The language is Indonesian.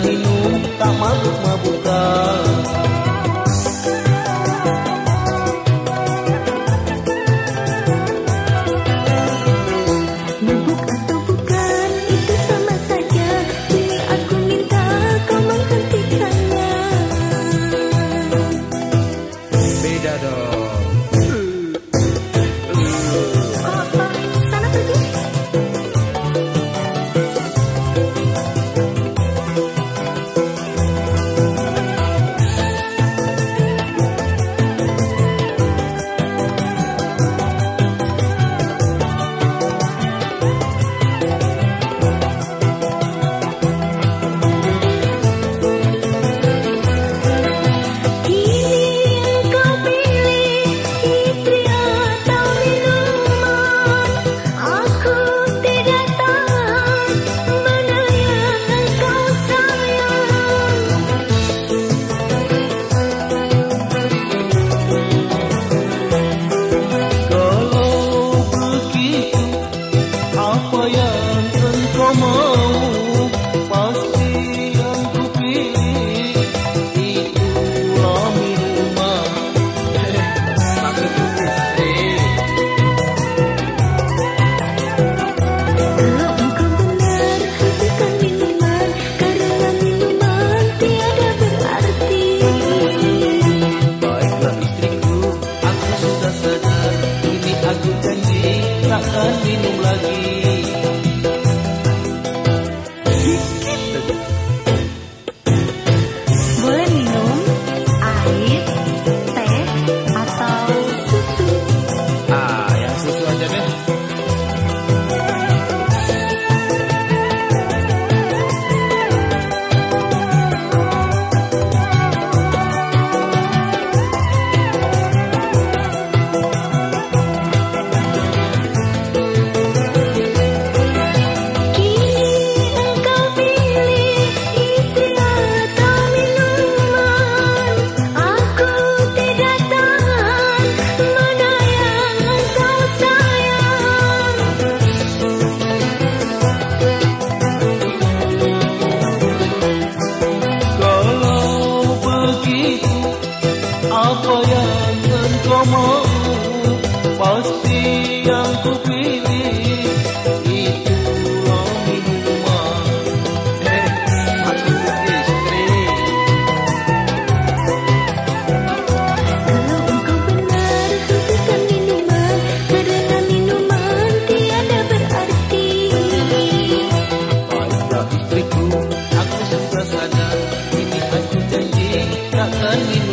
Engkau mau pasti akan minum lagi But we